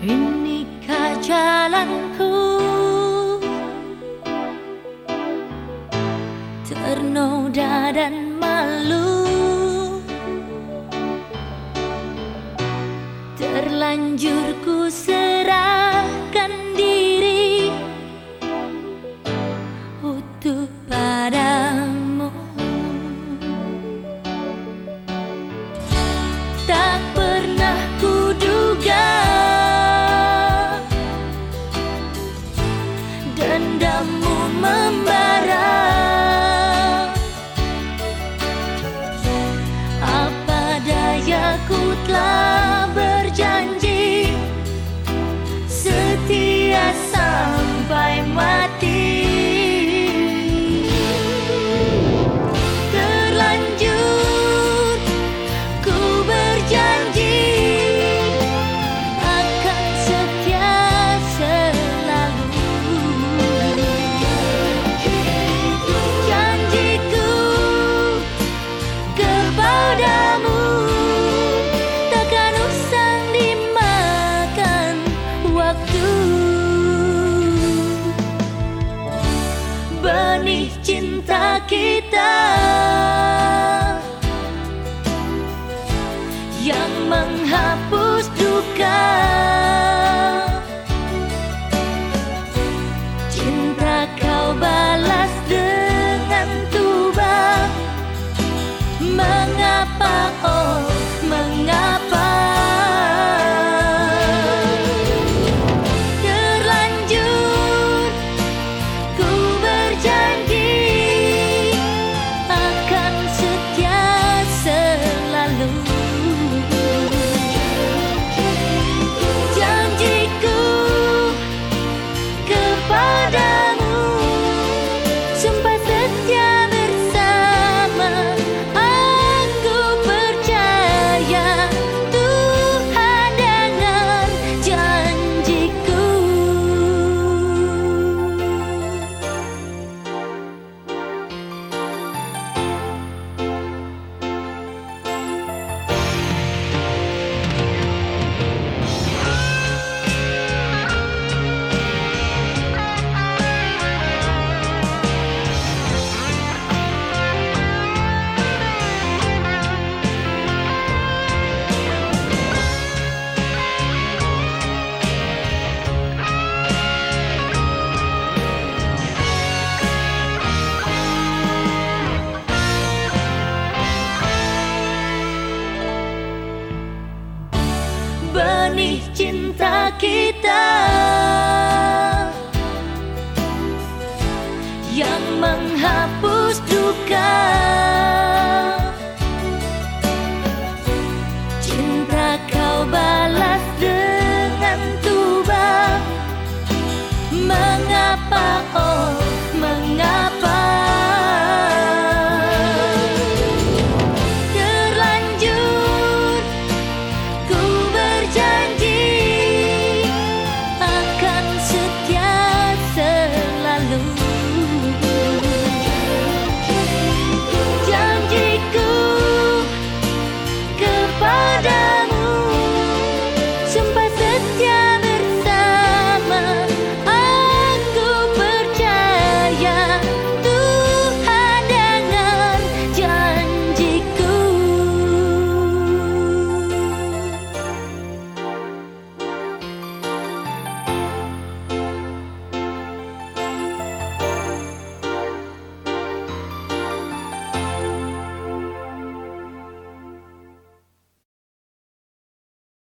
Inikah jalanku? Ternoda dan malu. Terlanjur ku sedih benih cinta kita yang menghapus duka. cinta kita yang menghapus duka. Cinta kau balas dengan tuba. Mengapa oh mengapa?